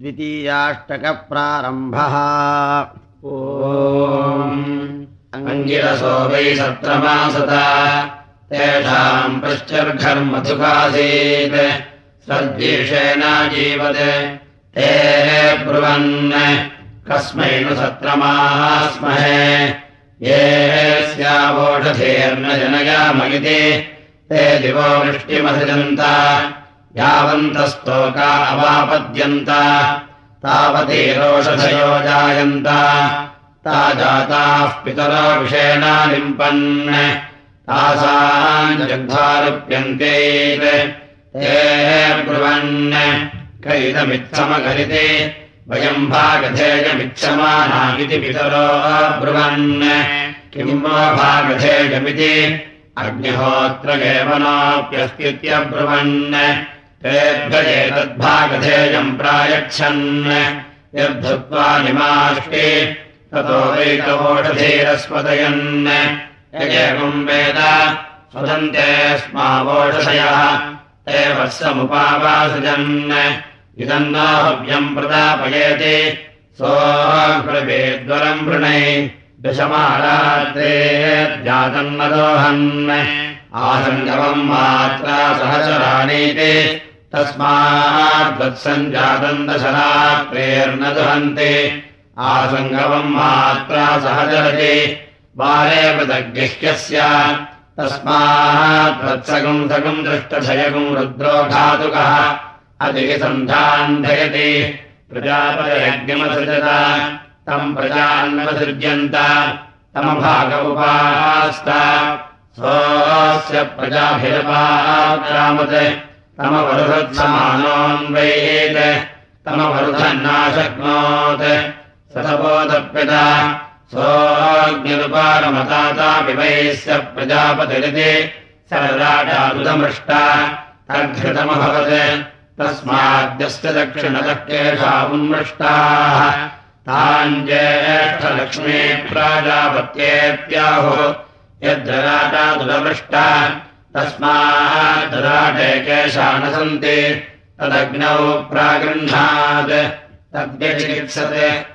द्वितीयाष्टकप्रारम्भः। अङ्गिरसो वै सत्रमासता तेषाम् पश्चर्घर्मधुकासीत् सद्विषेणाजीवत् ते ब्रुवन्। कस्मै नु सत्रमाः स्महे ये स्यावोषधेर्न जनयामगिति ते दिवो वृष्टिमसृजन्त यावन्तस्तोका अवापद्यन्त तावती रोषधयो जायन्त ता जाताः पितरो विषेणा लिम्पन् तासाम् जग्धारुप्यन्ते ते ब्रुवन् कैदमित्थमकरिते वयम् भागधेयमिच्छमाना इति पितरो ब्रुवन् किम् वा भागधेयमिति अग्निहोत्र तेभ्येतद्भागधेयम् प्रायच्छन्। यद्धुत्वा निमाष्टे ततो वैकवोषधीरस्पदयन् यगेवम् वेद स्वदन्ते स्मावोषधयः ते वत्समुपावासजन् इदम् नाहव्यम् प्रदापयेति सोऽब्रवेद्वरम् वृणै दशमारात्रे दोहन् आसङ्गमम् मात्रा सहचराणीति तस्माद्वत्सञ्जातम् दशरात्रेर्न दुहन्ति। आसङ्गमम् मात्रा सहचरति बालेव दग्गिह्यस्य तस्माद्वत्सगम् सगम् दृष्टशयगम् रुद्रो घातुकः। अधिसन्धान्धयति प्रजापयज्ञमसृजत तम् प्रजान्वसृज्यन्त तमभाग उपास्त स्वस्य प्रजाभिरपाक्रामत् तमवरुधत्समानोऽन्वयेत् तमवरुधन्नाशक्नोत्। सतपोदप्यत सोऽग्निरुपारमतातापिवैस्य प्रजापतिरिति सरराटादुदमृष्टा। तद्धृतमभवत् तस्माद्यस्य दक्षिणतः केषा उन्मृष्टाः ताञ्जेष्ठलक्ष्मी प्राजापत्येत्याहुः यद्धराटादुदमृष्टा तस्माद्दराटे केषा न सन्ति तदग्नौ प्रागृह्णात् तद्व्यचिकित्सते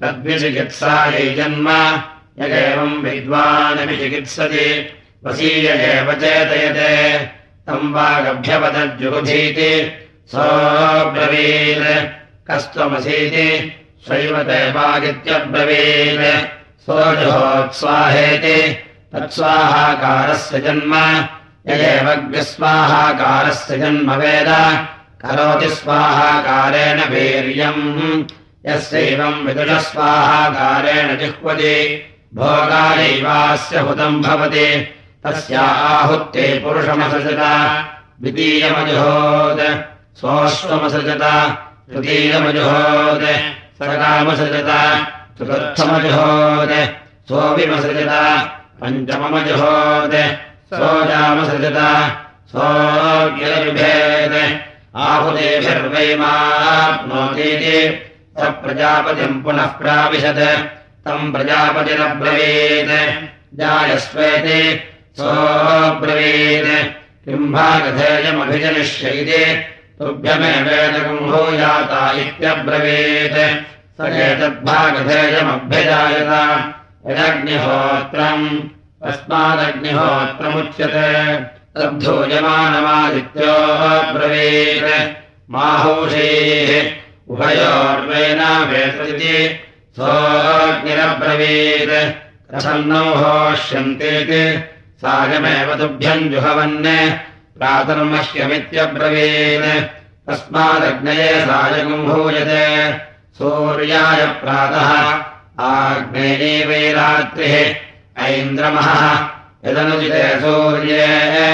तद्विचिकित्सायै जन्म। यगेवम् विद्वानपि चिकित्सति वसीय एव चेतयते। तम् वागभ्यपदज्जुगुधीति सोऽब्रवीत्। कस्त्वमसीति स्वैव ते वागित्यब्रवीत् सोऽजुहोत्स्वाहेति तत्स्वाहाकारस्य जन्म। यगेवग्स्वाहाकारस्य जन्म वेद। करोति स्वाहाकारेण वीर्यम्। यस्यैवम् विदुषस्वाहाकारेण जिह्वति। भोगायैवास्य हुतम् भवति। तस्या आहुत्ते पुरुषमसृजत। द्वितीयमजुहोत्। सोऽश्वमसृजत तृतीयमजुहोत् सकामसृजत चतुर्थमजुहोत् सोऽविमसृजत। पञ्चममजुहोत् सोऽजामसृजत। सोऽव्यभिभेत् आहुतेभिर्वैमाप्नोतीति। स प्रजापतिम् पुनः प्राविशत्। तम् प्रजापतिरब्रवीत्। जायस्वेति। सोऽब्रवीत्। किम् भागधेयमभिजनिष्य इति भूयाता इत्यब्रवीत् स एतद्भागधेयमभ्यजायत यदग्निहोत्रम्। तस्मादग्निहोत्रमुच्यते। तद्धूयमानमादित्योऽब्रवीत् माहौषीः। उभयोर्वेनावेतरिति सोऽग्निरब्रवीत्। कथम् होष्यन्तीति। सायमेव तुभ्यम् जुहवन्। प्रातर्मह्यमित्यब्रवीत्। तस्मादग्नये सायकम् भूयते सूर्याय प्रातः आग्नेये वैरात्रिः ऐन्द्रमः, यदनुचिते सूर्ये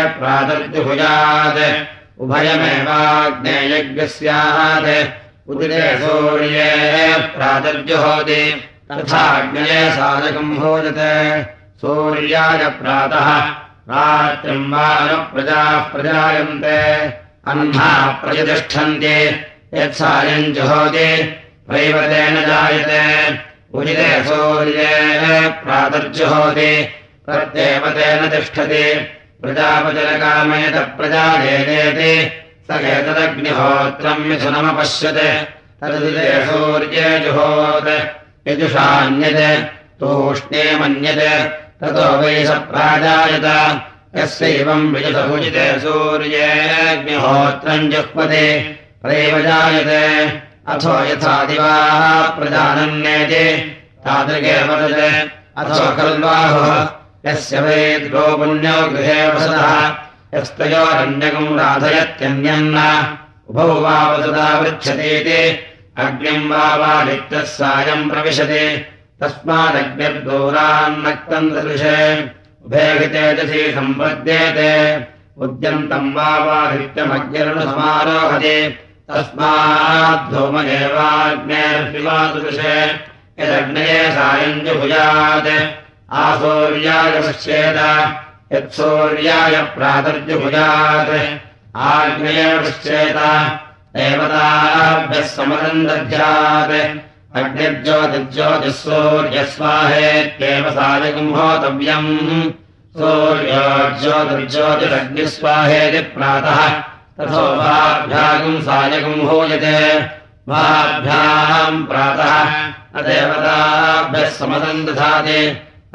प्रातर्जुभुजात्। उभयमेवाग्नेयज्ञः स्यात् उदिते सूर्ये प्रातर्जुहोति, तथाग्नये साधकम् भोजते। सूर्याय प्रातः, रात्रिम् वा न प्रजाः प्रजायन्ते। अह्नाः प्रतिष्ठन्ति यत्सायम् जुहोति। वैवतेन जायते। उदिते सूर्ये प्रातर्जुहोति तेन तिष्ठति। प्रजापचलकामेत प्रजादेति स एतदग्निहोत्रम् मिथुनमपश्यते तदुदे सूर्ये जुहोत्। यजुषान्यते। तूष्णे मन्यते। ततो वै स प्राजायत। यस्यैवम् विजुषभुजिते सूर्येऽग्निहोत्रम् जुह्वते। प्रैव जायते। अथो यथा दिवाः प्रजानन्येति। तादृगे वदते अथो खल्वाहुः। यस्य वै द्वो पुण्यो गृहे वसतः। यस्तयोरन्यकम् राधयत्यन्यन्न। उभौ वा वसदा पृच्छतीति। अग्निम् वा वादित्यः सायम् प्रविशति। तस्मादग्निर्दूरान्नक्तम् ददृशे। उभे तेजसि सम्पद्येते। उद्यन्तम् वा वादित्यमग्निर्नुसमारोहति तस्माद्धूमदेवाग्नेर्विवादृशे यदग्नये सायम् जुभुजात् आसौर्याय पश्येत यत्सौर्याय प्रातर्जुभुजात् आग्नये पश्येत, देवताभ्यः समदम् दध्यात् अग्निर्ज्योतिर्ज्योतिःसूर्यस्वाहेत्येव सायकम् होतव्यम् सूर्योज्योतिर्ज्योतिरग्निस्वाहेति प्रातः। तथो भाभ्यागम् सायकम् हूयते भाभ्याम् प्रातः देवताभ्यः समदम् दधाति।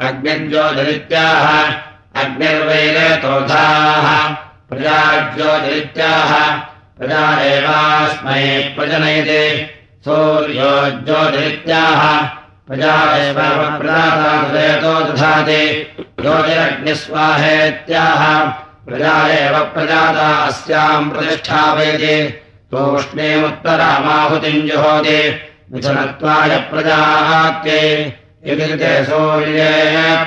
अग्निर्ज्योतिरित्याह अग्निर्वैरेतोधाः प्रजाज्योतिरित्याह, प्रजा एवास्मै प्रजनयति। सूर्यो ज्योतिरित्याह प्रजा एव प्रजातो दधाति ज्योतिरग्निस्वाहेत्याह प्रजा एव प्रजाता अस्याम् प्रतिष्ठापयति तूष्णीमुत्तरामाहुतिम् जुहोति विचनत्वाय ते सूर्ये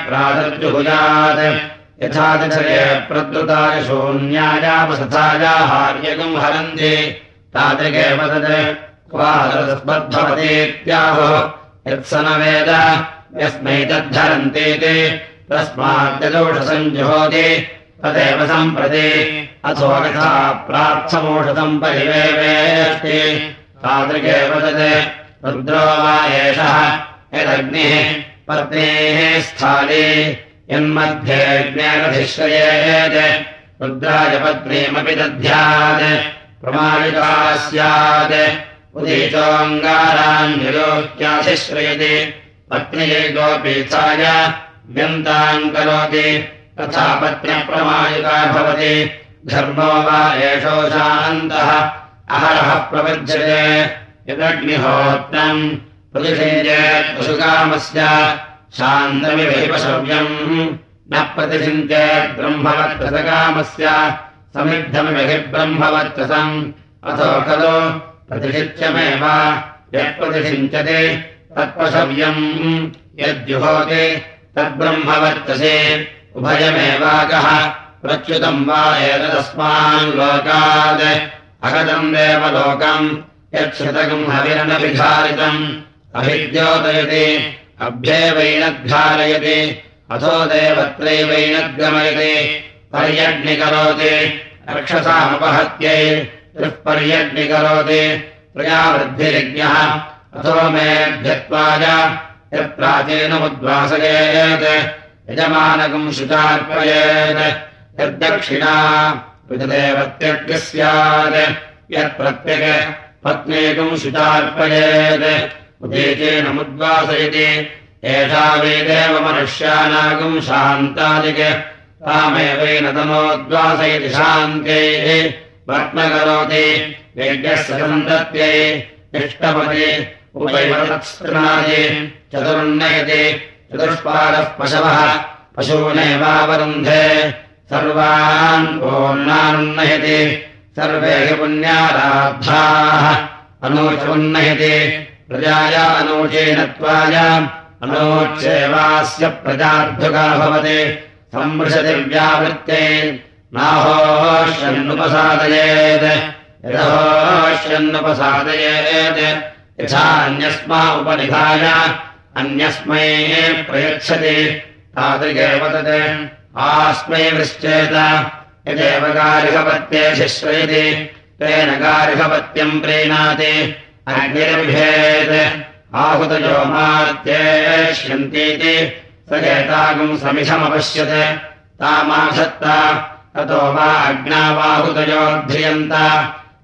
प्रातर्जुहुजात् यथा तिथये प्रद्रुताय शून्यायावसथाया हार्यकम् हरन्ति। तादृगे वदत् क्वादस्मद्भवतीत्याहो यत्स न वेद यस्मै तद्धरन्तीति। तस्माद्यदोषसञ्जुहोति तदेव सम्प्रति अथो यथा प्रार्थमोषधम् परिवेवेष्टि। तादृगे वदत् रुद्रो वा एषः यदग्निः पत्नेः स्थाने यन्मध्येऽग्नेरधिश्रयेत् रुद्राय पत्नीमपि दध्यात्। प्रमाणिका स्यात्। उदीचोऽङ्गारान्यलोक्याधिश्रयति पत्न्यै गोपीथाय व्यन्ताम् करोति तथा पत्न्यप्रमाणिका भवति। धर्मो वा एषो अहरः प्रपद्यते यदग्निहोत्रम् प्रतिषिञ्चेत् पशुकामस्य। शान्तमिवहिपशव्यम् न प्रतिषिञ्चेत् ब्रह्मवत्कृतकामस्य। समिद्धमिवहि ब्रह्मवर्चसम् अथो खलु प्रतिषिच्यमेव। यत्प्रतिषिञ्चति तत्पशव्यम्। यद्युहोति तद्ब्रह्मवर्चसे उभयमेवाकः प्रच्युतम् वा एतदस्मान् लोकात् अगतम् देवलोकम् यच्छतकम् हविरनभिधारितम् अभिद्योतयति अभ्येवैनद्धारयति अथो देवत्रैवैनद्गमयति। पर्यग्निकरोति रक्षसामपहत्यै पर्यग्निकरोति प्रजावृद्धिरिज्ञः अथो मेऽभ्यत्वाय यत्प्राचीनमुद्वासयेत् यजमानकम् शुचार्पयेत्। यद्दक्षिणा विदेवत्यग्निः स्यात् यत्प्रत्यग पत्नेकम् शुचार्पयेत्। उदेचेनमुद्वासयति एषा वेदेव मनुष्यानागम् शान्तादिक। तामेवेन तमोद्वासयति शान्त्यैः भग्न करोति यज्ञस्य सन्तत्यै इष्टपति उपैवत्स्नादि चतुर्नयति चतुष्पादः पशवः। पशूनेवावरुन्धे। सर्वान् ओन्नानुन्नयति सर्वे हि पुण्याराब्धाः अनूचोन्नयति प्रजाया अनूचेनत्वाय अनूच्येवास्य प्रजार्धुका भवति। संवृशति व्यावृत्ते। नाहोष्यन्नुपसादयेत् यथोष्यन्नुपसादयेत् यथान्यस्मा उपनिधाय अन्यस्मै प्रयच्छति। तादृगे वदत् आस्मै वृश्चेत। यदेव गार्हपत्ये शिश्रयति। तेन गार्हपत्यम् प्रीणाति। अग्निर्भेत् आहुतयो मात्येष्यन्तीति स एतागुम् समिधमपश्यत्। तामाधत्त। ततो वा अग्नाबाहुतयोऽध्रियन्त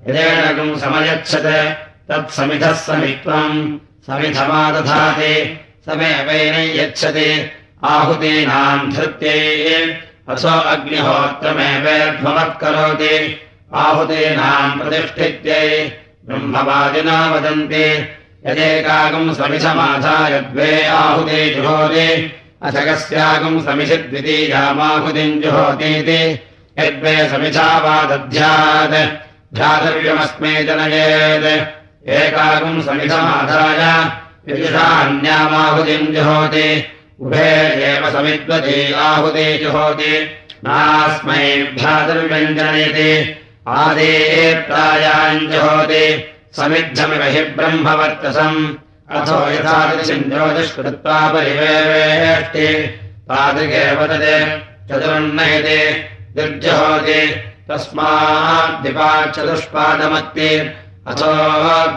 यदेणगुम् समयच्छत्। तत्समिधः समित्वम्। समिधमादधाति समेवैन यच्छति। आहुतीनाम् धृत्यै। असो अग्निहोत्रमेवेध्वमः करोति। आहुतीनाम् प्रतिष्ठित्यै। ब्रह्मवादिना वदन्ति। यदेकागम् समिषमाधाय द्वे आहुते जुहोति। अशकस्यागम् समिषि द्वितीयामाहुतिम् जुहोतीति। यद्वे समिषा वा दध्यात् ध्यातव्यमस्मै जनयेत्। एकागम् समिषमाधाय विदुषान्यामाहुतिम् जुहोति। उभे एव समिद्वती आहुते जुहोति। नास्मै भ्रातुर्व्यञ्जनयति आदेप्रायाम् जुहोति। समिद्धमिव हि ब्रह्मवर्चसम् अथो यथादृशम् ज्योतिष्कृत्वा परिवेष्टि तादृगेव तत् चतुर्नयति दुर्जहोति तस्माद्दिपाचतुष्पादमत्ति अथो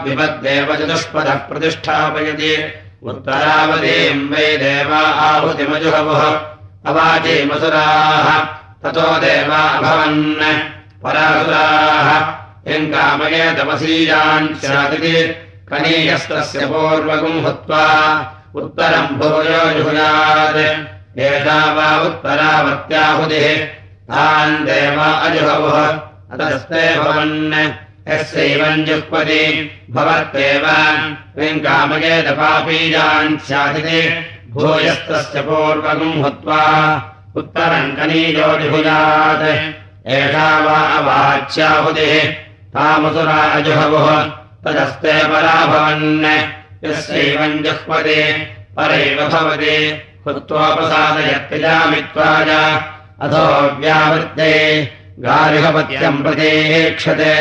विपद्देव चतुष्पदः प्रतिष्ठापयति। उत्तरावतीम् वै देवा आहुतिमजुहवुः। अवाचीमसुराः ततो देवा अभवन्। परासुराः, यम् कामये तपसीयान् स्यादिति। कनीयस्तस्य पूर्वकम् हुत्वा उत्तरम् भूयो जुहुयात्। एषा वा उत्तरावत्याहुतिः तान् देव अजुहवुः। अतस्ते भवन्। यस्यैवम् तपापीयान् स्यादिति भूयस्तस्य पूर्वकम् हुत्वा उत्तरम् जुहुयात् एषा वा अवाच्याहुतिः तामसुरा अजुहवुः तदस्ते परा भवन् यस्यैवम् जुह्वति परैव भवति। हुत्वोपसादयत्यजामित्वाय अथो व्यावृत्ते। गार्हपत्यम् प्रतीक्षते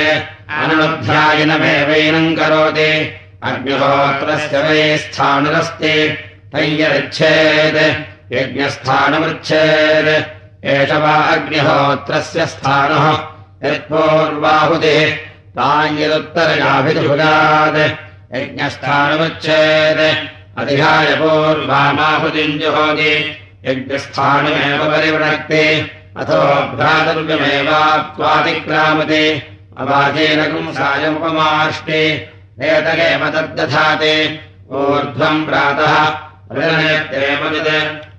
अननुध्यायनमेवैनम् करोति। अग्निहोत्रस्य वै स्थाणुरस्ति तय्यरिच्छेत् यज्ञस्थानमृच्छेत्। एष वा अग्निहोत्रस्य स्थानः। यत्पूर्वाहुतिः ताम् यदुत्तरयाभिजुगात् यज्ञस्थानमुच्छेत्। अधिहाय पूर्वामाहुतिम् जुहोति। यज्ञस्थानमेव परिवृणक्ति। अथो भ्रातव्यमेवात्वातिक्रामति अवाचीनकम् सायमुपमाष्टि एतगेव तद्दधाति ऊर्ध्वम् प्रातः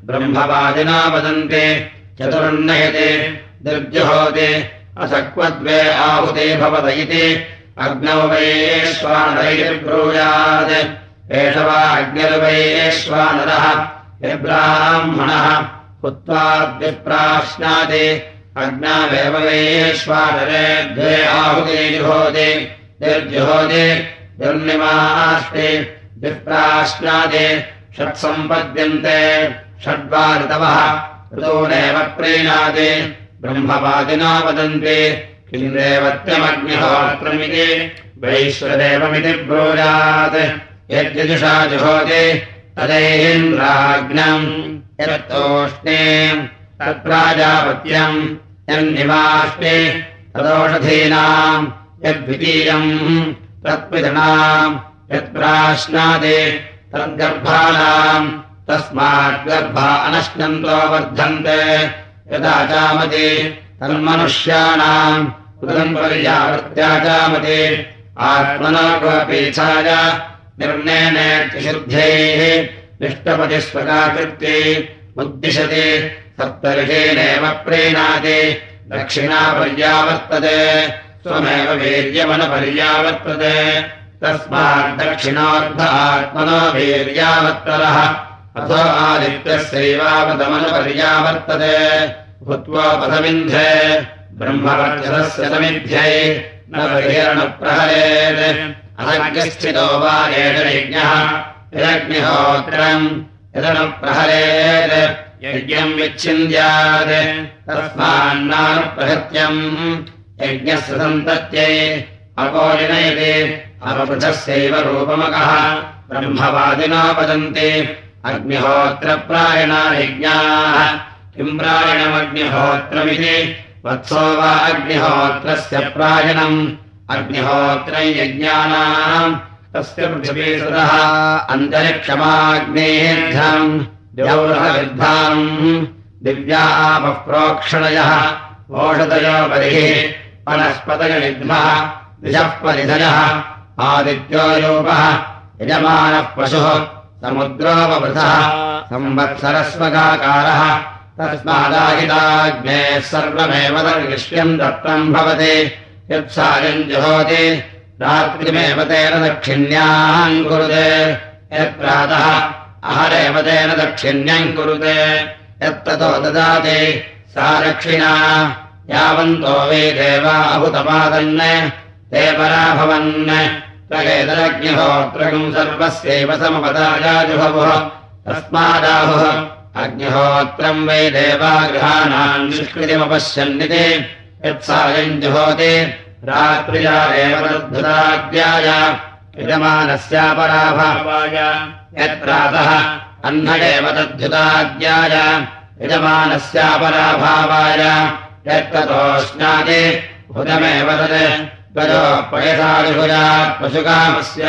ब्रह्मवादिना वदन्ति। चतुर्नयति दुर्जुहोति असक्वद्वे आहुते भवत इति अग्नौ वैश्वानरैर्ब्रूयात् एष वा अग्निर्वैश्वानरः यब्राह्मणः हुत्वाद्विप्राश्नाति वैश्वानरे द्वे आहुते जुहोति निर्जुहोति दुर्निमास्ति विप्राश्नाति षट्सम्पद्यन्ते षड्वा ऋतवः ऋतूनेव प्रीणाति ब्रह्मवादिना वदन्ति देवत्यमग्निहोत्रमिति वैश्वदेवमिति ब्रूयात् यद्यजुषा जुहोति तदैन्द्राग्नम् यत्तोष्णे तत्प्राजापत्यम् यन्निवाष्टे तदोषधीनाम् यद्वितीयम् तत्पितृणाम् यत्प्राश्नादि तद्गर्भाणाम् तस्माद्गर्भा अनश्नन्तो वर्धन्ते। यदा चामति तन्मनुष्याणाम् कृतम् पर्यावृत्त्याचामति आत्मना कोऽपीच्छाय निर्णयनेत्यशुद्धैः निष्टपति स्वकाकृत्ये उद्दिशति सप्तर्षेणेव प्रीणाति। दक्षिणा पर्यावर्तते स्वमेव वीर्यमनपर्यावर्तते तस्माद्दक्षिणार्थ आत्मनो वीर्यावर्तरः अथो आदित्यस्यैवावदमनपर्यावर्तते। भूत्वोपथमिन्ध्ये ब्रह्मवर्चसस्य समिध्यै न बहिरणप्रहरेत् अनग्रस्थितो वा एष यज्ञः। यदग्निहोत्रम् यदनुप्रहरेत् यज्ञम् विच्छिन्द्यात्। तस्मान्नानुप्रहत्यम् यज्ञस्य सन्तत्यै अपोलिनयति अपपृथस्यैव रूपमकः। ब्रह्मवादिना वदन्ति अग्निहोत्रप्रायणा यज्ञाः। किम् प्रायणमग्निहोत्रमिति? वत्सो वा अग्निहोत्रस्य प्रायणम्। अग्निहोत्रम् यज्ञानाम्। तस्य पृथिवीसुतः अन्तरिक्षमाग्नेर्धम् आपः प्रोक्षणयः ओषधयो बलिः वनस्पतयनिग्मः दिशः परिधयः आदित्यो योपः यजमानः पशुः समुद्रोपवृथः संवत्सरस्वगाकारः तस्मादाहिताग्नेः सर्वमेव दर्गिष्यम् दत्तम् भवति। यत्सायम् जुहोति रात्रिमेव तेन दक्षिण्याम् कुरुते। यत्प्रातः अहरेव दक्षिण्यम् कुरुते। यत्ततो ददाति सा दक्षिणा यावन्तो वे देवा अभुतपादन् ते पराभवन्। प्रगेतरग्निहोत्रकम् सर्वस्यैव समपदायाजुहवुः तस्मादाहुः अग्निहोत्रम् वै देवागृहाणाम् निष्कृतिमपश्यन्निति। यत्सायम् जुहोति। रात्रिया एव तद्धुताज्ञाय यजमानस्यापराभावाय यत्प्रातः अह्न एव तद्धुताज्ञाय यजमानस्यापराभावाय यत्ततोष्णाति हुतमेव तत् गजोपयसादिभुजात् पशुकामस्य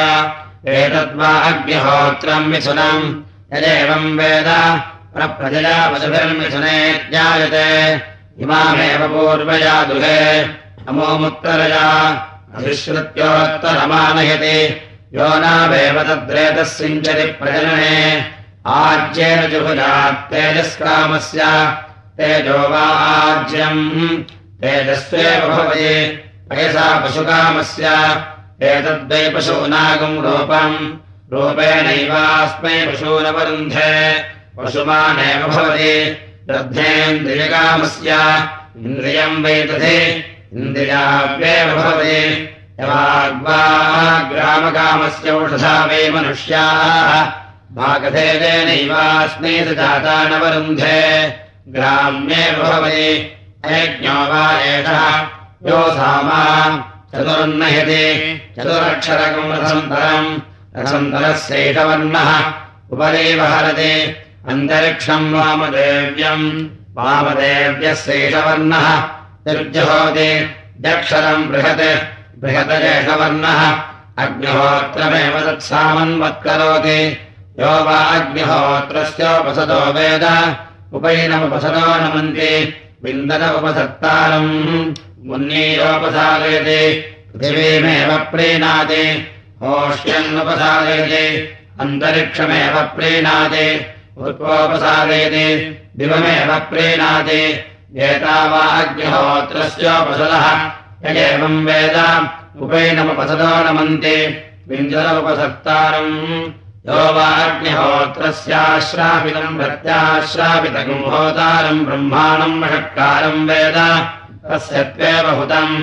एतद्वा अग्निहोत्रम् मिथुनम् यदेवम् वेद प्रप्रजया पशुभिर्मिथुने ज्ञायते इमामेव पूर्वया दुहे अमोमुत्तरया अधिश्रुत्योत्तरमानयति यो नावेव तद्रेतः सिञ्चति प्रजनने। आज्येन जुहुजात् तेजस्कामस्य। तेजो वा आज्यम्। तेजस्वेव भवति। पयसा पशुकामस्य। एतद्वै पशूनागम् रूपम्। रूपेणैवास्मै पशूनवरुन्धे। पशुमानेव भवति। दग्धेन्द्रियकामस्य इन्द्रियम् वै तथे इन्द्रियाव्येव भवति ग्रामकामस्य औषधा वै मनुष्याः। भागधेदेनैवास्मै जाता नवरुन्धे ग्राम्येव भवति अयज्ञो वा एषः। यो सामा चतुर्नयति। चतुरक्षरकम् रसन्तरम् रसन्तरस्यैषवर्णः उपदेव हरति अन्तरिक्षम् वामदेव्यम् वामदेव्यस्यैषवर्णः निर्जहोति। दक्षरम् बृहत् बृहतजेषवर्णः अग्निहोत्रमेव तत्सामन्वत्करोति। यो वा अग्निहोत्रस्योपसदो वेद। उपैनमुपसदो नमन्ति। विन्दन उपसत्तारम् मुन्नीरोपसादयति पृथिवीमेव प्रीणाति। होष्यन्नुपसादयति अन्तरिक्षमेव प्रीणाति। उत्पोपसादयति दिवमेव प्रीणाति। एतावा अग्निहोत्रस्योपसदः यगेवम् वेद उपैनमुपसदो नमन्ति विन्दनमुपसत्तारम् यो वाग्निहोत्रस्याश्रापितम् भक्त्याश्रापितम् होतारम् ब्रह्माणम् महत्कारम् वेद तस्य त्वेव हुतम्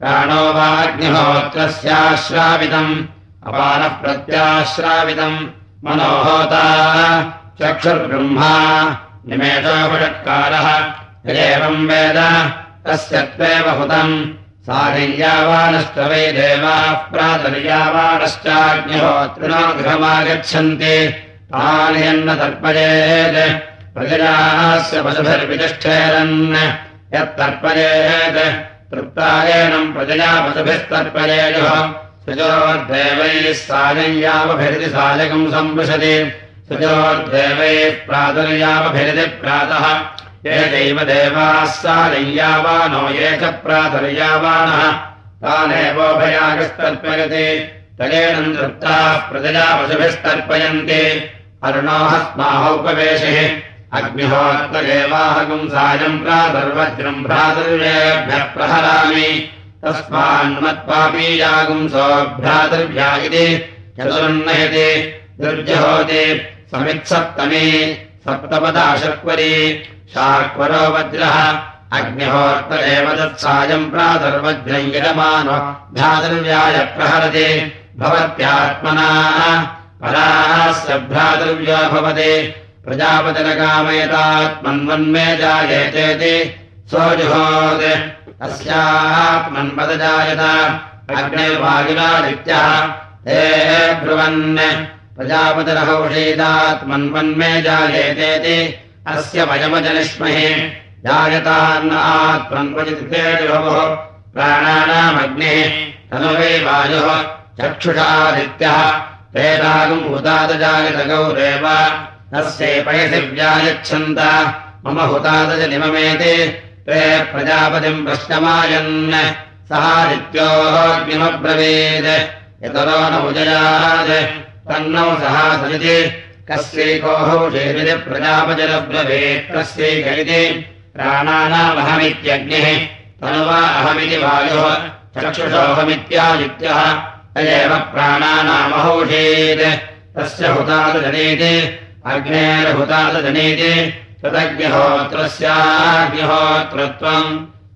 प्राणो वाग्निहोत्रस्याश्रापितम् अपानः प्रत्याश्रापितम् मनोहोता चक्षुर्ब्रह्मा निमेषोपषत्कारः यदेवम् वेद तस्य त्वेव हुतम् सारिर्यावानश्च वै देवाः यन्न तर्पयेत्। प्रजयास्य पशुभिर्वितिष्ठेरन् यत्तर्पयेत्। तृप्तायनम् प्रजया पशुभिस्तर्पयेयुः सुजोर्देवैः सायञ्यावभिरिति सायकम् सम्पृशति सुजोर्देवैः प्रातुर्यावभिरिति प्रातः एतैव देवाः सारय्यावानो ये च प्रातर्यावानः तानेवोभयागस्तर्पयति तलेन तृप्ताः प्रजया पशुभिस्तर्पयन्ति। अरुणोहस्माहोपवेशिः अग्निहोत्तगेवाहकम् सायम् प्रातर्वज्रम् भ्रातृव्येभ्यः प्रहरामि। तस्मान्मत्पापीयागुम् सोऽभ्रातृभ्या इति चतुर्नयति दुर्जहोति समित्सप्तमी सप्तपदाशक्वरी शाक्वरो वज्रः। अग्निहोर्त एव तत्सायम् प्रातर्वज्रम् यजमानो भ्रातृव्याय प्रहरति। भवत्यात्मना। परास्य भ्रातृव्यो भवति। प्रजापतिरकामयतात्मन्वन्मे जायेतेति। सोऽजुहोत् अस्यात्मन्पदजायत अग्निर्वायुरादित्यः। ते ब्रुवन्। प्रजापतिरहौषीदात्मन्वन्मे जायेतेति। अस्य वयमजनिष्महे जायतान्न प्राणानामग्निः तनुवै वायुः। चक्षुषादित्यः। प्रेतागम् भूतादजायत गौरेव तस्यै पयसि व्यायच्छन्त। मम हुतादजनिममेति ते प्रजापतिम् प्रश्नमायन्। सहादित्योऽग्निमब्रवीत् यतरो न उजयात्। तन्नौ सहासरिति कस्यैकोहौषेरिति प्रजापतिरब्रवीत् कस्यैकैति प्राणानामहमित्यग्निः तनुवा अहमिति वायुः चक्षुषोऽहमित्यादित्यः तदेव प्राणानामहौषेत्। तस्य हुतादजनीति अग्नेर्हुतादजनीति तदग्निहोत्रस्याग्निहोत्रत्वम्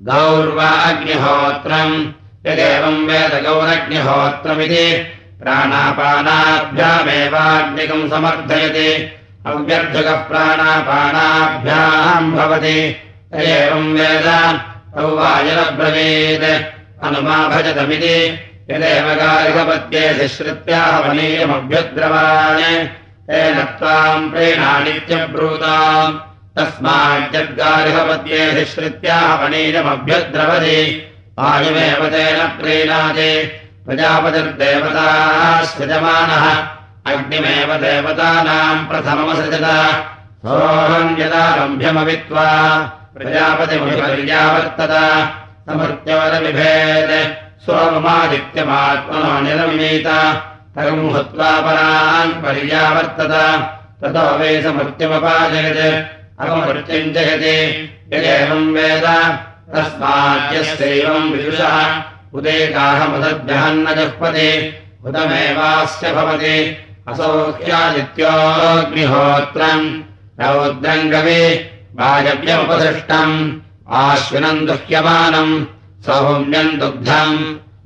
गौर्वा अग्निहोत्रम् यदेवम् वेद गौरग्निहोत्रमिति प्राणापानाभ्यामेवाग्निकम् समर्थयति। अव्यर्थकः प्राणापानाभ्याम् भवति। एवम् वेद तौ वायुरब्रवीत्। अनुमा भजतमिति। यदेव गारिकपद्ये श्रुत्याः वनीयमभ्युद्रवान्। तेन त्वाम् प्रेणानित्यब्रूताम्। तस्माज्जद्गारिहपद्ये श्रुत्याः वनीयमभ्युद्रवति। वायुमेव तेन प्रीणाति प्रजापतिर्देवताः सृजमानः अग्निमेव देवतानाम् प्रथममसृजत। सोऽहम् यदा रम्भ्यमवित्वा प्रजापतिमभिपर्यावर्तत समृत्योरविभेद सोममादित्यमात्मनो निरमीत तगम् हुत्वा परान् पर्यावर्तत। ततो वै समृत्युमपाजयत् अवमृत्युम् जयति यदेवम् वेद तस्माद्यस्यैवम् विदुषः जुह्पति उदमेवास्य भवति। असौख्यादित्योऽग्निहोत्रम् रौद्रम् गवि वायव्यमुपसृष्टम् आश्विनम् दुह्यमानम् सौम्यम् दुग्धम्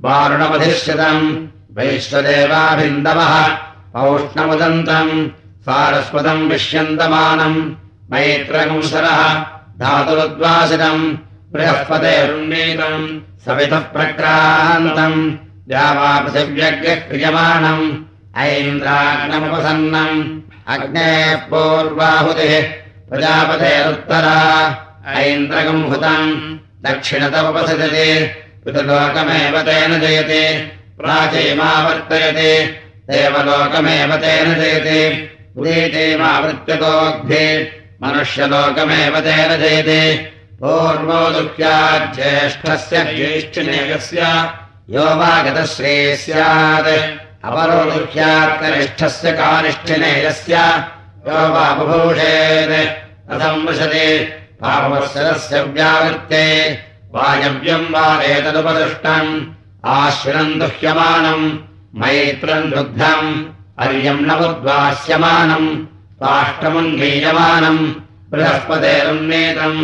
वारुणमधिष्यतम् वैश्वदेवाभिन्दवः औष्णमुदन्तम् सारस्वतम् विष्यन्तमानम् मैत्रकंसरः धातुरुद्वासितम् बृहस्पतेरुन्नीतम् सवितः प्रक्रान्तम्। द्यावापृथिव्यग्रः क्रियमाणम् ऐन्द्राग्नमुपसन्नम्। अग्नेः पूर्वाहुतिः। प्रजापतेरुत्तरा। ऐन्द्रकम् हुतम् दक्षिणतमुपसजति। पितृलोकमेव तेन जयति। प्राचीमावर्तयति। देवलोकमेव तेन जयति। उदीतीमावृत्यतोग्धि मनुष्यलोकमेव तेन जयति ज्येष्ठिनेयस्य यो वा गतश्री स्यात् अपरो दुःख्यात्कनिष्ठस्य कानिष्ठिनेयस्य यो वा बुभूषेत् वृशति पापवत्सरस्य व्यावृत्ते वायव्यम् वा एतदुपदृष्टम् आश्विनम् दुह्यमानम् मैत्रम् दुग्धम् अर्यम् नवद्वास्यमानम् काष्ठमुन्मीयमानम् बृहस्पतेरुन्नेतम्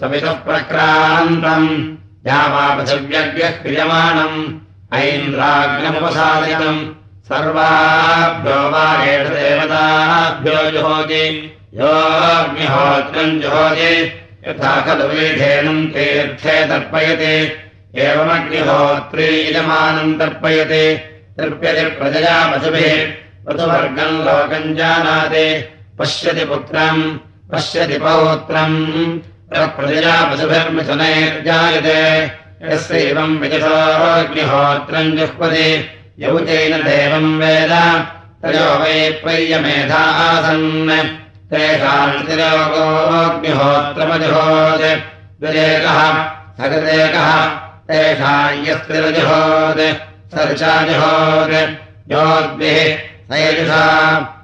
सवितः प्रक्रान्तम्। यावापृथिव्यग्रः क्रियमाणम्। ऐन्द्राग्नमुपसादयम् सर्वाभ्यो वा एषदेवताभ्यो जुहोति। योऽग्निहोत्रम् जुहोति। यथा खलु वीधेनम् तीर्थे तर्पयति। एवमग्निहोत्री यजमानम् तर्पयति। तर्प्यति प्रजया पशुभिः। ऋतुवर्गम् लोकम् जानाति। पश्यति पुत्रम्। पश्यति पौत्रम् प्रजया पशुभिर्मिथुनैर्जायते यस्यैवम् विदुषोऽग्निहोत्रम् जुह्वति। यौतेन देवम् वेद। तयो वै पर्यमेधा आसन्। तेषाम् तिरोगोऽग्निहोत्रमजुहोत् द्विरेकः सकृदेकः तेषाम् यस्तिरजुहोत् सर्चाजुहोत्। योद्भिः सयजुषा।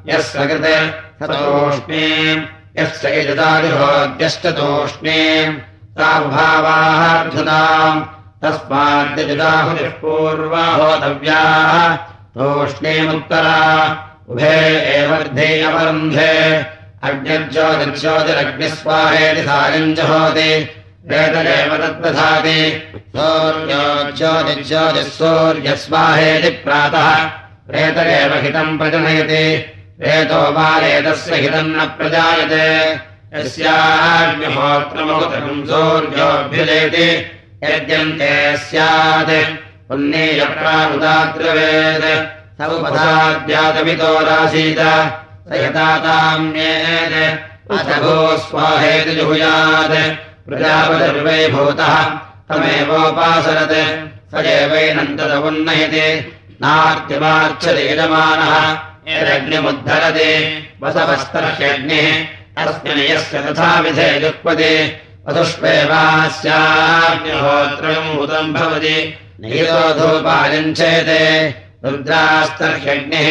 यस्य कृते सतोष्णीम् यस्य यजुदाजुहोद्यश्चतोष्णीम् ताभावार्धुताम् तस्माद्यजुदाहुतिः पूर्वा तूष्णीमुत्तरा उभे एवर्धे अवरुन्धे अग्निर्ज्योतिर्ज्योतिरग्निस्वाहेति सायम् जहोति वेददेव तद्दधाति प्रातः प्रेतरेव हितम् प्रजनयति प्रेतो बालेतस्य हितम् न प्रजायते। यस्याग्निहोत्रमहुतकम् सूर्योऽभ्युजयति यद्यन्ते स्यात्। पुण्येयप्रामुदाद्रवेत् स उपधाद्यातमितोरासीत स यताताम्येत् अथ भो स्वाहेति जुहुयात्। प्रजापतिर्वैभूतः तमेवोपासरत्। स तदवुन्नयति नार्तिमार्च्छति यजमानः यदग्निमुद्धरति वसवस्तर्ह्यग्निः तस्मिन् यस्य तथा विधे जुक्पति वधुष्वेवास्याग्निहोत्रयम् हुतम् भवति नीरोधोपायञ्चेते रुद्रास्तर्ह्यग्निः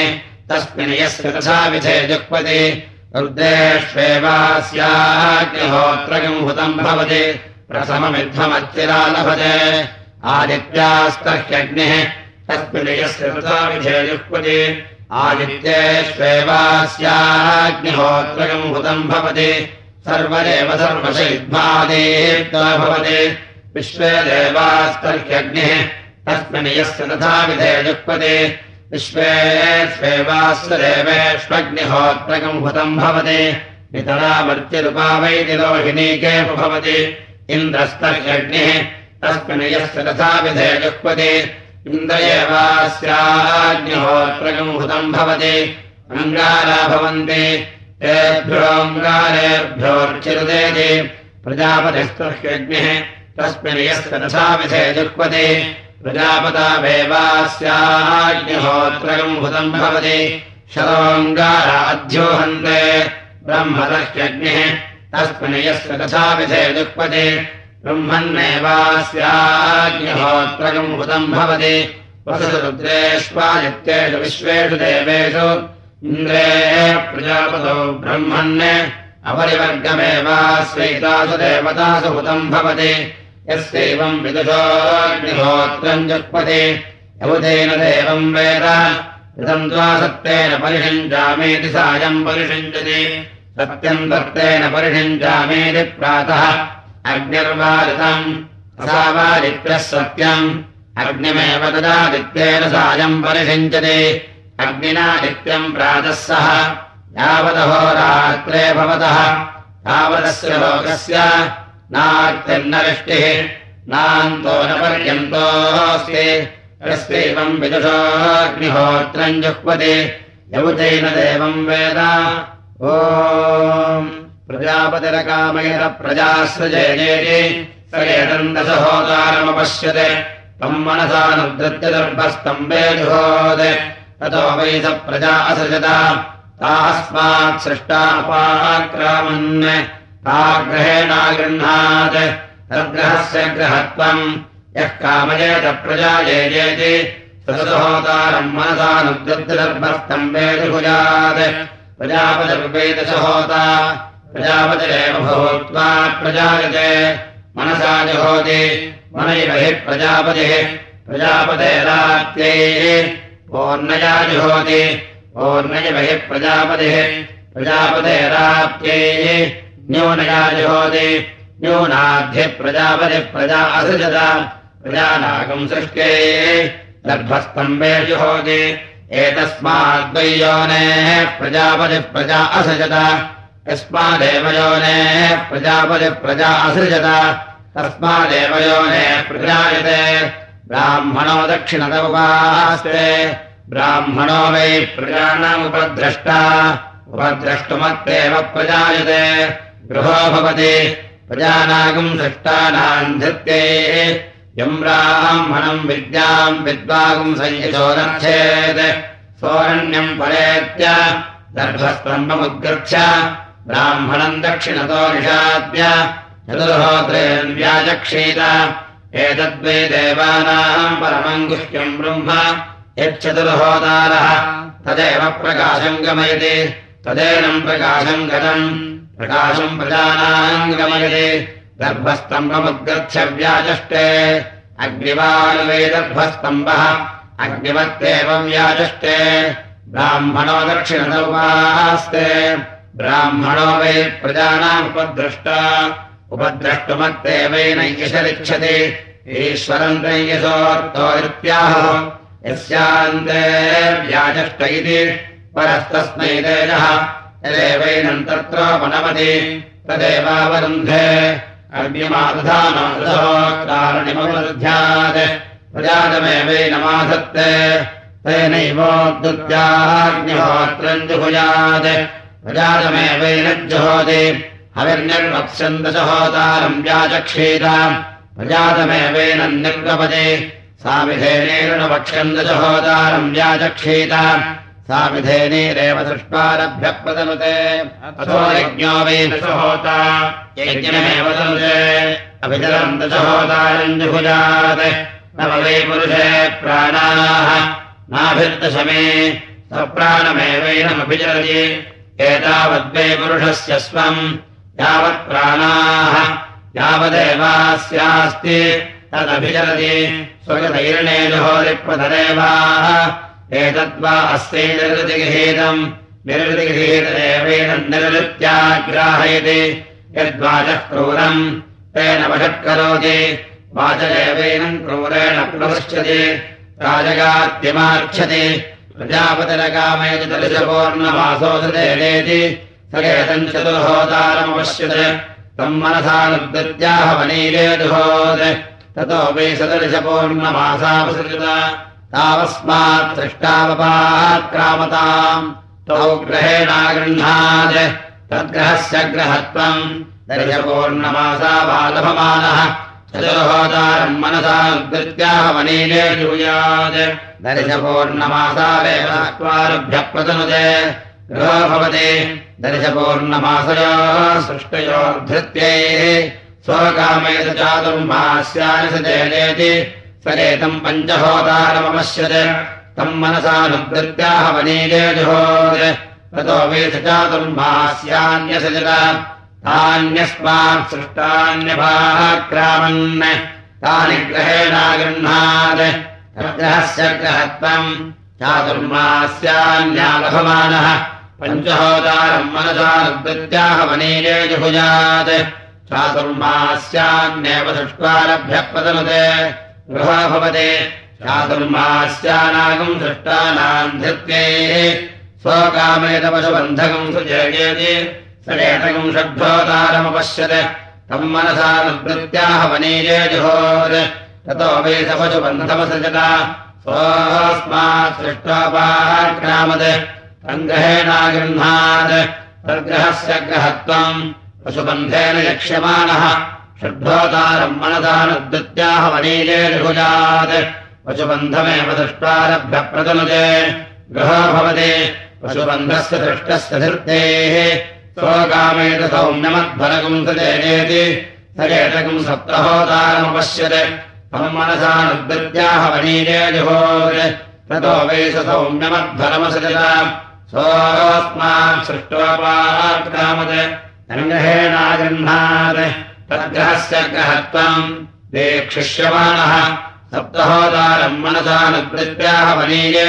तस्मिन् यस्य तथा विधे जुक्पति रुद्रेष्वेवास्याग्निहोत्रयम् हुतम् भवति। प्रथममिद्धमच्चिरा लभते आदित्यास्तर्ह्यग्निः तस्मिन् यस्य तथा विधे आदित्येष्वेवास्याग्निहोत्रयम् हुतम् भवति। सर्वदेव सर्वशैद्वादेत्वा भवति विश्वे देवास्तर्ह्यग्निः तस्मिन् यस्य तथा विधे जुक्पति। विश्वेष्वेवास्य देवेष्वग्निहोत्रकम् हुतम् भवति। नितरामर्त्यरूपावैति लोहिनीके भवति। इन्द्रस्तर्ह्यग्निः तस्मिन् यस्य तथा विधे जुक्पति इन्द्र एवास्याग्निहोत्रकम् हुतम् भवति अङ्गारा भवन्ति। तेभ्योऽङ्गारेभ्योर्चिरुदेति प्रजापतिस्तुह्यग्निः तस्मिन् यस्य तथा विधे जुक्पति प्रजापतावेवास्याग्निहोत्रकम् हुतम् भवति शतोऽङ्गाराध्योहन्ते ब्रह्मदह्यग्निः तस्मिन् यस्य तथा विधे जुक्पति ब्रह्मन्नेवास्याग्निहोत्रकम् हुतम् भवति। वसुरुद्रेष्वादित्येषु विश्वेषु देवेषु। इन्द्रे प्रजापतौ ब्रह्मन् अपरिवर्गमेवास्वैतासु देवतासु हुतम् भवति। यस्यैवम् विदुषोऽग्निहोत्रम् जुक्पति यमुदेन देवम् वेद। इदम् द्वा सत्तेन परिषिञ्जामेति सायम् परिषिञ्जति। सत्यम् दत्तेन परिषिञ्जामेति प्रातः अग्निर्वादितम् असावादित्यः सत्यम्। अग्निमेव तदादित्येन सायम् परिषिञ्चति। अग्निना नित्यम् प्रातः सह यावदहोरात्रे भवतः। तावदस्य लोकस्य नार्तिर्नरिष्टिः। नान्तो न पर्यन्तोऽस्ति यस्यैवम् विदुषोऽग्निहोत्रम् जुह्वति। यौतेन देवम् वेद। ओ स एतम् दशहोतारमपश्यते तम् मनसानुद्धृत्य दर्भस्तम्भे जुहोत्। ततो वै स प्रजा असृजत। तास्मात् सृष्टापाक्रामन् ताग्रहेणागृह्णात् तद्ग्रहस्य ग्रहत्वम् यः कामयेत प्रजा येति सदहोतारम् मनसानुद्धृत्यदर्भस्तम्भे जुहुयात्। प्रजापतिर्वेदशहोता प्रजापतिरेव भूत्वा प्रजायते मनसा जुहोति। मनैव हि प्रजापतिः। प्रजापतेरात्यैः। ओर्णया जुहोति। ओर्णयव हि प्रजापतिः। प्रजापतेराप्त्यैः न्यूनया जुहोति। न्यूनाद्धिः प्रजापतिः प्रजा असृजत। प्रजानागम् सृष्ट्यै। गर्भस्तम्भे जुहोति। एतस्माद्वैयोनेः प्रजापतिः प्रजा असृजत। यस्मादेव योनेः प्रजापतिः प्रजा असृजत। तस्मादेव योनेः प्रजायते। ब्राह्मणो दक्षिणत उपास्ते ब्राह्मणो वै प्रजानामुपद्रष्टा। उपद्रष्टुमत्येव प्रजायते। गृहो भवति। प्रजानागम् सृष्टानाम् धृत्ये। यम् ब्राह्मणम् विद्याम् विद्वागुम् संयशोदर्थेत् सोरण्यम् परेत्य दर्भस्तम्भमुद्गृह्य ब्राह्मणम् दक्षिणतो निषाद्य चतुर्होत्रेन् व्याचक्षीत। एतद्वै देवानाम् परमम् गुह्यम् ब्रह्म। यच्चतुर्होतारः तदेव प्रकाशम् गमयति। तदेनम् प्रकाशम् गतम्। प्रकाशम् प्रजानाम् गमयति। गर्भस्तम्भमुद्गृह्य व्याचष्टे। अग्निवानुवै गर्भस्तम्भः अग्निवत्येव व्याचष्टे। ब्राह्मणो दक्षिणदौपास्ते ब्राह्मणो वै प्रजानामुपद्रष्टा उपद्रष्टुमत्येवैनैयशरिच्छति ईश्वरम् त्रय्यसोऽर्थोत्याह यस्यान्ते व्याचष्ट इति। परस्तस्मै तेजः। यदेवैनम् तत्रोपनमति तदेवावरुन्धे। अग्निमादधानोकारणिमवरुध्यात् प्रजातमेवैनमाधत्ते तेनैवोद्युत्याग्निहोत्रम् जुहुयात् प्रजातमेवैन जुहोति हविर्निर्वत्स्यन्दशहोतारम् व्याचक्षीत। प्रजातमेवेन निर्गपति। सा विधेनेन वक्ष्यन्दशहोतारम् व्याचक्षीत। स सा विधेनीरेव दृष्ट्वारभ्य प्रदनुते अथो यज्ञो वै दशहोता यज्ञमेव तनुते। अभिचरम् दशहोतारम् जुहुजात्। नव वै पुरुषे प्राणाः। नाभिर्दशमे। स्वप्राणमेवैनमभिचरति एतावद्वै पुरुषस्य स्वम् यावत् प्राणाः यावदेवास्यास्ति तदभिचरति स्वगतैर्णे जुहोरिप्रतरेवाः एतद्वा अस्यै निर्वृतिगृहीतम् निर्वृतिगृहीतदेवेन निर्वृत्याग्राहयति यद्वाचः क्रूरम् तेन वषट्करोति वाचदेवेन क्रूरेण प्रवृच्छति दलिशपूर्णमासोदतेति सकेतम् चतुर्होतारमपश्यत् तम् मनसानुद्याह वनीरेजुहोत् ततो वै सदर्शपूर्णमासावसृजत तावस्मात् सृष्टावपाक्रामताम् तौ ग्रहेणागृह्णात् तद्ग्रहस्य ग्रहत्वम्। दर्शपूर्णमासावालभमानः चतुर्होतारम् मनसा उद्गत्याह वनीले जूयात् प्रतनुते। गृहो भवति। दर्शपूर्णमासयोः सृष्टयोर्धृत्यैः। स्वकामेत चेदेति सरेतम् पञ्चहोतारमपश्यत् तम् मनसानुद्गत्याह वनीले जुहोत्। ततो वेश चातुर्मास्यान्यसजत तान्यस्मात् सृष्टान्यभाक्रामन् तानि ग्रहेणागृह्णात् तद्ग्रहस्य ग्रहत्वम् चातुर्मास्यान्यालभमानः। चातुर्मास्यान्येव दृष्ट्वारभ्य प्रदनुते गृहो भवति। चातुर्मास्यानागम् दृष्टानाम् धृत्यैः। स्वकामेतपशुबन्धकम् सुजेयेति सडेतकम् षड्भोतारमपश्यत् तम् मनसानुद्गत्याह वनीले जुहोत् ततो वै सपशुबन्धमसृजत स्वस्मात् सृष्टोपाक्रामत् सङ्ग्रहेणागृह्णात् तद्ग्रहस्य ग्रहत्वम् पशुबन्धेन यक्ष्यमाणः। षड्भोतारम् मनसानुद्गत्याह वनीले जुहुजात्। पशुबन्धमेव दृष्ट्वारभ्य प्रदनुते गृहो भवति। पशुबन्धस्य दृष्टस्य धृतेः सप्तहोतारमपश्यत्। तम् मनसानुद्गत्याह वनीले जुहोत् ततो वै स सौम्यमध्वरमसजत सोऽस्मात् सृष्टोपाक्रामत् सङ्ग्रहेणागृह्णात् तद्ग्रहस्य ग्रहत्वम्। देक्षिष्यमाणः सप्तहोदारम् मनसानुकृत्याह वनीये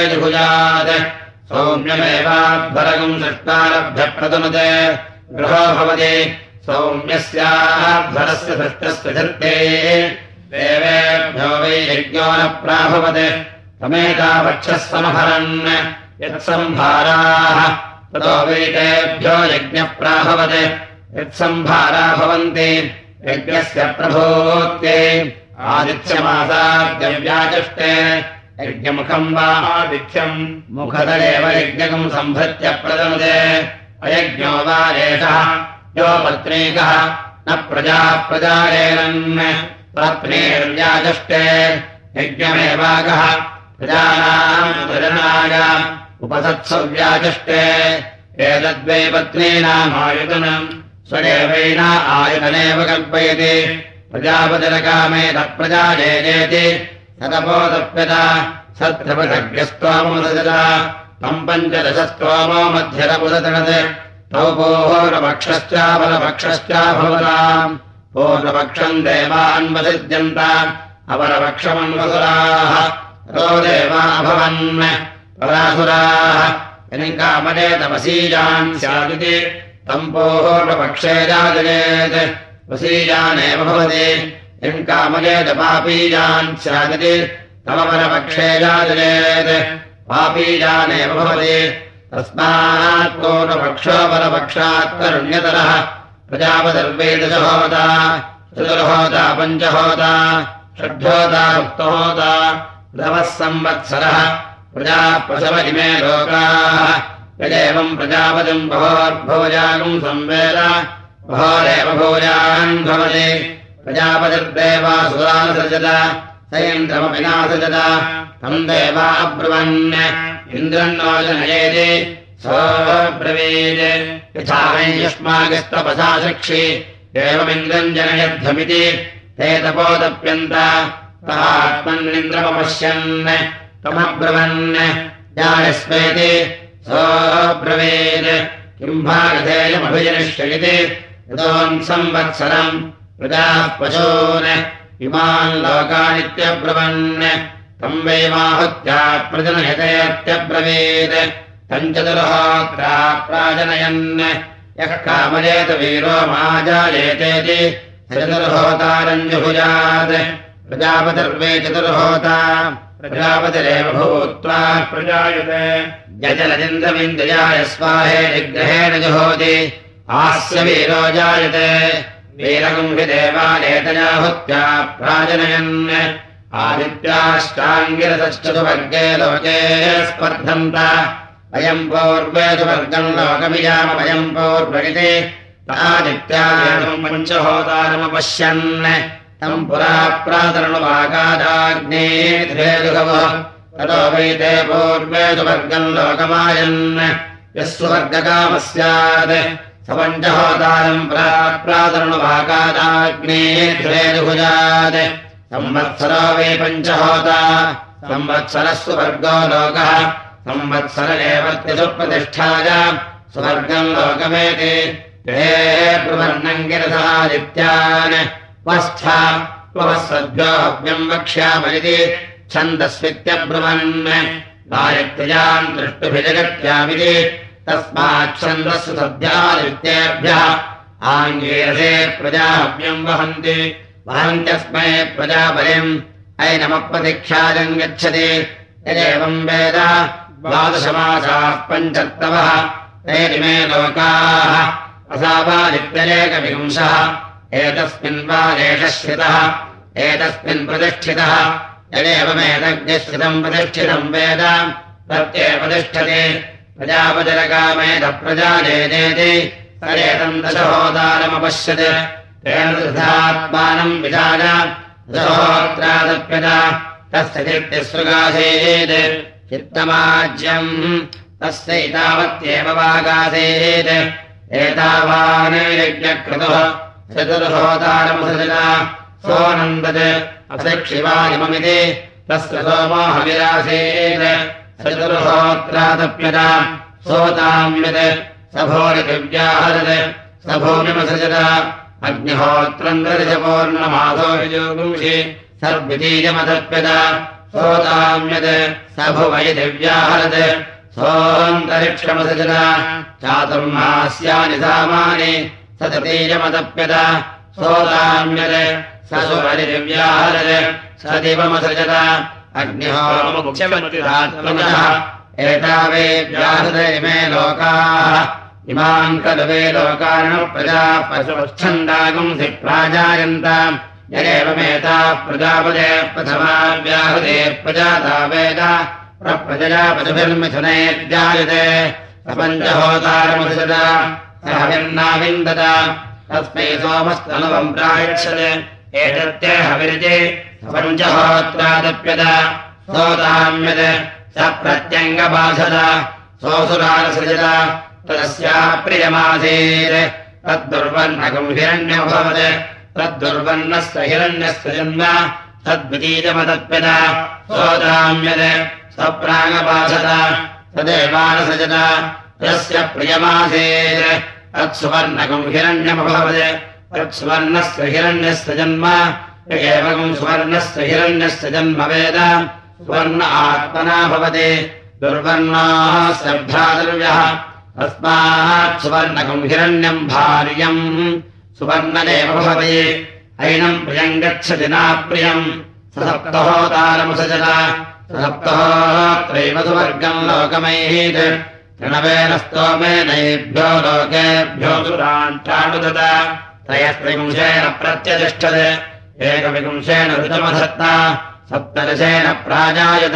सौम्यमेवाध्वरकम् सृष्टारभ्य प्रदनुते गृहो भवति। सौम्यस्याध्वरस्य सृष्टस्य धृतेः। देवेभ्यो वै यज्ञो न प्राभवत्। तमेतावक्षः समहरन् यत्सम्भाराः ततो वैतेभ्यो यज्ञप्राभवत्। यत्सम्भारा भवन्ति। यज्ञस्य प्रभोक्ते। आदित्यमासाद्यव्याचष्टे यज्ञमुखम् वा आदित्यम्। मुखदरेव यज्ञकम् सम्भृत्य प्रदनुते अयज्ञो वा एषः यो पत्नीकः न प्रजा प्रजारेरन्। पत्नीर्व्याचष्टे यज्ञमेवागः प्रजानाम् प्रजनाय उपसत्सव्याचष्टे एतद्वै पत्नीनामायुतनम् स्वदेवैन आयुधनेव कल्पयति। प्रजापतिरकामे तत्प्रजाजेति सतपोदप्यत सत्रपदग्रस्तोमोदजत तम् पञ्चदशस्तोमो मध्यरपुदतनत् तौ पूर्वपक्षश्चापरपक्षश्च भवताम् पूर्वपक्षम् देवान्वसिद्यन्त अपरपक्षमन्वसुराः। रो देवा अभवन् परासुराः। यनिकामने तपसीजान् स्यादिति। तम् पूर्वपक्षे राजयेत् वसीजानेव भवति पापीजान् स्यादिति तमपरपक्षे राजयेत् पापीजानेव भवति। तस्मात् पूर्वपक्षोपरपक्षात् करुण्यतरः। प्रजापदर्वेदशहोता चतुर्होता पञ्चहोता षड्होता उक्तहोता नवः संवत्सरः। प्रजाप्रसव इमे लोकाः। यदेवम् प्रजापतिम् बहोर्भोजागम् संवेद बहोरेव भोजान् भवति प्रजापतिर्देवासुरानुसृजत स इन्द्रमपि नासृजत तम् देवा अब्रुवन् इन्द्रन्नो जनयेति सोऽब्रवीत् यथा वै युष्मागस्तपसा शिक्षि एवमिन्द्रम् जनयध्वमिति ते तपोदप्यन्त आत्मन्निन्द्रमपश्यन् सोऽब्रवीत् किम् भागधेयमभिजनिष्यति यतोन् संवत्सरम् प्रजाः पशून् इमान् लोकानित्यब्रवन् तम् वै माहुत्या प्रजनयतेत्यब्रवीत् तम् चतुर्होत्रा प्राजनयन् यः कामयेत वीरो माजायेतेति जुहुजात् प्रजापतिर्वे चतुर्होता प्रजापतिरेव भूत्वा प्रजायते। यजलजिन्द्रमिन्द्रियाय स्वाहे निग्रहेण जुहोति आस्य वीरो जायते वीरगम् हि देवानेतयाहुत्या प्राजनयन् आदित्याष्टाङ्गिरतश्चतुवर्गे लोके स्पर्धन्त। अयम् पूर्वे तु वर्गम् लोकमियामयम् पूर्वगिति आदित्याम् पञ्चहोतारमपश्यन्। तम् पुरा प्रातरणुवागादाग्ने ततो वैते पूर्वे तु वर्गम् लोकमायन्। यस्व वर्गकामः स्यात् स पञ्चहोतारम् प्रातरणुवागादाग्ने ध्वेजुभुजात् संवत्सरो वै पञ्चहोता। संवत्सरः सुवर्गो लोकः। संवत्सर एव प्रतिष्ठाय स्वर्गम् लोकमेति। ते ब्रुवर्णम् गिरसादित्यान् वस्था त्ववस्सद्योऽव्यम् वक्ष्यामरिति। छन्दस्वित्यब्रुवन्। गायत्र्याम् दृष्टुभिजगत्यामिति तस्माच्छन्दस्सु सद्यादित्येभ्यः आङ्गीरसे प्रजाव्यम् वहन्ति। वहन्त्यस्मै प्रजापरिम् ऐनमप्रतिख्याजम् गच्छति। यदेवम् वेद। द्वादशमासाः पञ्चत्तवः तेरिमे लोकाः। असावादित्यनेकविंशः। एतस्मिन् वादेशश्रितः एतस्मिन् प्रतिष्ठितः। यदेवमेतज्ञश्रितम् प्रतिष्ठितम् वेद। प्रत्येव तिष्ठति प्रजापतिरकामेत प्रजाजेति तदेतम् दशहोदारमपश्यत्। तेन दृधात्मानम् विधाय दशहोत्रादप्यत। तस्य चित्तिसृगासीत् चित्तमाज्यम् तस्यैतावत्येव वागासीत्। एतावान् यज्ञक्रतुः चतुर्होतारमसजना सोऽनन्दत्। अशिक्षिवायममिति तस्य सोमोहविरासीत् चतुर्होत्रादप्यत सोताम्यत् सभोरिदिव्याहरत् सभूमिमसजत। अग्निहोत्रम् दर्शपूर्णमासो योगुंषि सर्वितीयमतप्यत सोताम्यत् सभुवै दिव्याहरत् सोऽन्तरिक्षमसजत। चातुर्मास्यानि सामानि सततीयमतप्यत सोताम्यत् स सुवरिदिव्याहरत् स दिवमसजत अग्निहोमुख्यमतिरात्मनः एतावे व्याहृत इमे लोकाः। इमाम् खलु वे लोकार्णप्रजा पशुच्छन्दागुंसि प्राजायन्ताम् यदेवमेता प्रजापदे प्रथमा प्रजाता वेद। प्रजया पशुभिर्मिथुनेर्जायते प्रपञ्चहोतारमसदा सह विन्नाविन्दत तस्मै सोमस्तनुवम् प्रायच्छत् एतत्ते हविरजे पञ्चहोत्रादप्यत सोताम्यत् स प्रत्यङ्गबाधत सोऽसुरारसृजत तदस्याः प्रियमासीत्। तद्दुर्वर्णकम् हिरण्यभवत् तद्दुर्वर्णस्य हिरण्यस्य जन्म तद्वितीतमतप्यत सोदाम्यत् स्वप्राङ्गपासत तदेवानसजत तस्य प्रियमासीत्। तत्सुवर्णकम् हिरण्यमभवत् तत्सुवर्णस्य हिरण्यस्य जन्म एवम् सुवर्णस्य हिरण्यस्य जन्म वेद सुवर्ण आत्मना भवति। दुर्वर्णाः श्रद्धादर्व्यः। तस्मात् सुवर्णकम् हिरण्यम् भार्यम्। सुवर्णदेव भवति। ऐनम् प्रियम् गच्छति नाप्रियम्। ससप्तहोतारमुसजत ससप्तहोत्रैव सुवर्गम् लोकमैः तृणवेन स्तोमेनैभ्यो लोकेभ्यो सुराण्टानुदत त्रयस्त्रिपुंशेन प्रत्यतिष्ठत्। एकविपुंशेन ऋतमधत्ता सप्तदशेन प्राजायत।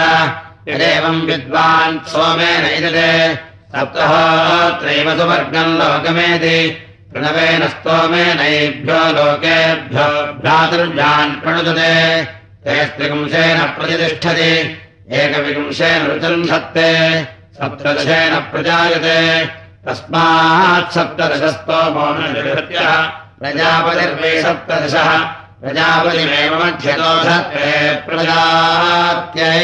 यदेवम् विद्वान् सोमेन इदते। सप्तहोत्रैव सुवर्गम् लोकमेति। प्रणवेन स्तोमेनैभ्यो लोकेभ्यो भ्रातृभ्यान् प्रणुदते। ते स्त्रिपुंशेन प्रतिष्ठति। एकविंशेन ऋचन्धत्ते सप्तदशेन प्रजायते। तस्मात् सप्तदशस्तोमो निहत्यः प्रजापतिर्वे प्रजापतिमेव मध्यतो धत्ते प्रजात्यै